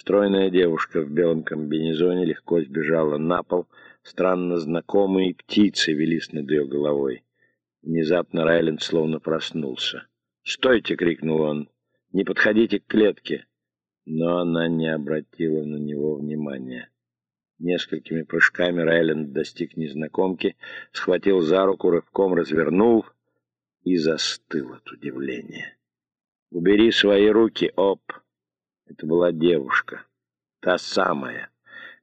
Стройная девушка в белом комбинезоне легко сбежала на пол. Странно знакомые птицы велись над ее головой. Внезапно Райленд словно проснулся. «Стойте!» — крикнул он. «Не подходите к клетке!» Но она не обратила на него внимания. Несколькими прыжками Райленд достиг незнакомки, схватил за руку, рывком развернул и застыл от удивления. «Убери свои руки, Оп!» Это была девушка, та самая.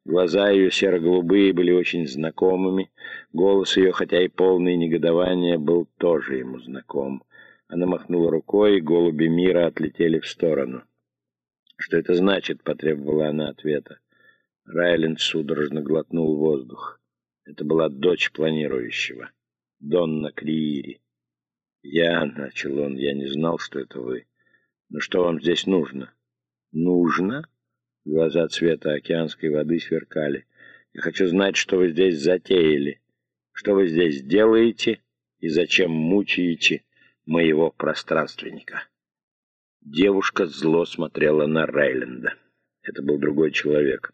Глаза ее серо-голубые были очень знакомыми, голос ее, хотя и полный негодования, был тоже ему знаком. Она махнула рукой, и голуби мира отлетели в сторону. «Что это значит?» — потребовала она ответа. Райленд судорожно глотнул воздух. Это была дочь планирующего, Донна Криири. «Я», — начал он, — «я не знал, что это вы. Но что вам здесь нужно?» «Нужно?» Глаза цвета океанской воды сверкали. «Я хочу знать, что вы здесь затеяли, что вы здесь делаете и зачем мучаете моего пространственника». Девушка зло смотрела на Райленда. Это был другой человек.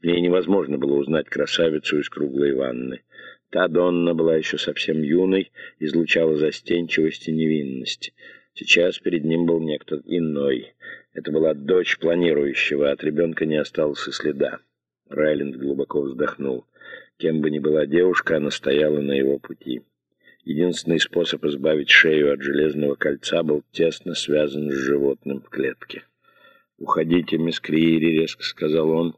В ней невозможно было узнать красавицу из круглой ванны. Та Донна была еще совсем юной, излучала застенчивость и невинность. Сейчас перед ним был некто иной. Это была дочь планирующего, от ребенка не осталось и следа. Райленд глубоко вздохнул. Кем бы ни была девушка, она стояла на его пути. Единственный способ избавить шею от железного кольца был тесно связан с животным в клетке. «Уходите, мисс Криери», — резко сказал он.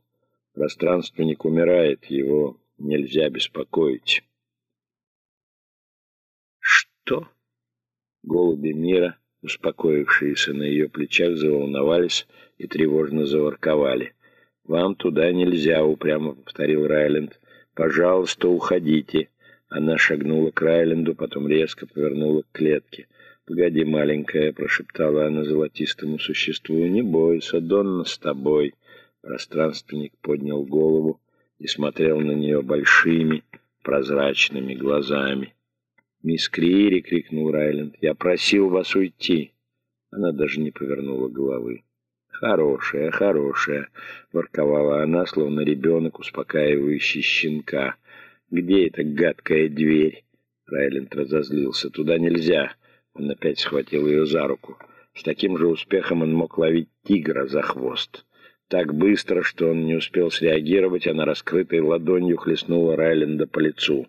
Пространственник умирает, его нельзя беспокоить. Что? Голуби мира, успокоившиеся на ее плечах, заволновались и тревожно заворковали. «Вам туда нельзя», — упрямо повторил Райленд. «Пожалуйста, уходите». Она шагнула к Райленду, потом резко повернула к клетке. «Погоди, маленькая», — прошептала она золотистому существу, — «не бойся, Донна с тобой». Пространственник поднял голову и смотрел на нее большими прозрачными глазами. «Мисс Криери!» — крикнул Райленд. «Я просил вас уйти!» Она даже не повернула головы. «Хорошая, хорошая!» — ворковала она, словно ребенок, успокаивающий щенка. «Где эта гадкая дверь?» Райленд разозлился. «Туда нельзя!» Он опять схватил ее за руку. С таким же успехом он мог ловить тигра за хвост. Так быстро, что он не успел среагировать, она раскрытой ладонью хлестнула Райленда по лицу.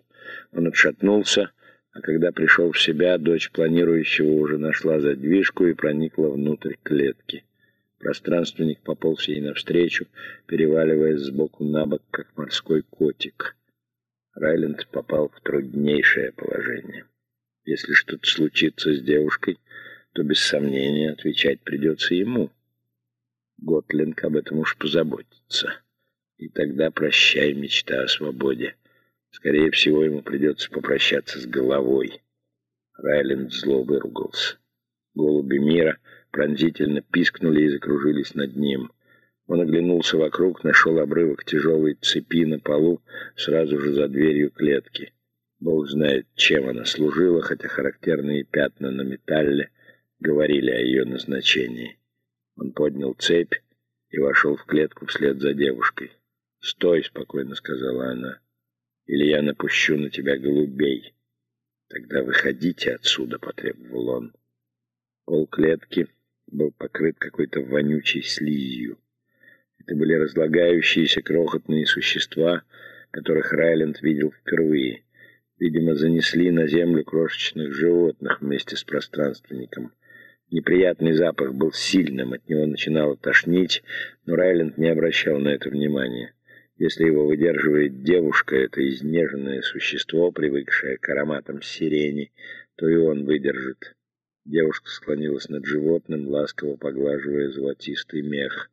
Он отшатнулся, а когда пришел в себя, дочь планирующего уже нашла задвижку и проникла внутрь клетки. Пространственник пополз ей навстречу, переваливаясь сбоку на бок, как морской котик. Райленд попал в труднейшее положение. Если что-то случится с девушкой, то без сомнения отвечать придется ему. Готлинг об этом уж позаботится. И тогда прощай, мечта о свободе. Скорее всего, ему придется попрощаться с головой. Райленд зло выругался. Голуби мира пронзительно пискнули и закружились над ним. Он оглянулся вокруг, нашел обрывок тяжелой цепи на полу сразу же за дверью клетки. Бог знает, чем она служила, хотя характерные пятна на металле говорили о ее назначении. Он поднял цепь и вошел в клетку вслед за девушкой. «Стой!» — спокойно сказала она. «Или я напущу на тебя голубей». «Тогда выходите отсюда», — потребовал он. Пол клетки был покрыт какой-то вонючей слизью. Это были разлагающиеся крохотные существа, которых Райленд видел впервые. Видимо, занесли на землю крошечных животных вместе с пространственником — Неприятный запах был сильным, от него начинало тошнить, но Райленд не обращал на это внимания. Если его выдерживает девушка, это изнеженное существо, привыкшее к ароматам сирени, то и он выдержит. Девушка склонилась над животным, ласково поглаживая золотистый мех.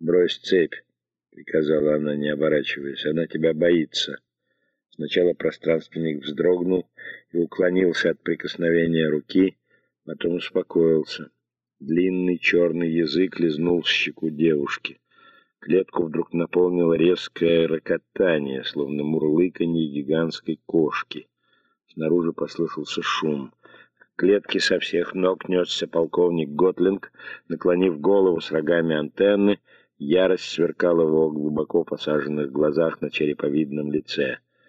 «Брось цепь», — приказала она, не оборачиваясь, — «она тебя боится». Сначала пространственник вздрогнул и уклонился от прикосновения руки, Потом успокоился. Длинный черный язык лизнул щеку девушки. Клетку вдруг наполнило резкое рокотание, словно мурлыканье гигантской кошки. Снаружи послышался шум. К клетке со всех ног несся полковник Готлинг, наклонив голову с рогами антенны, Ярость сверкала в его глубоко посаженных глазах на череповидном лице.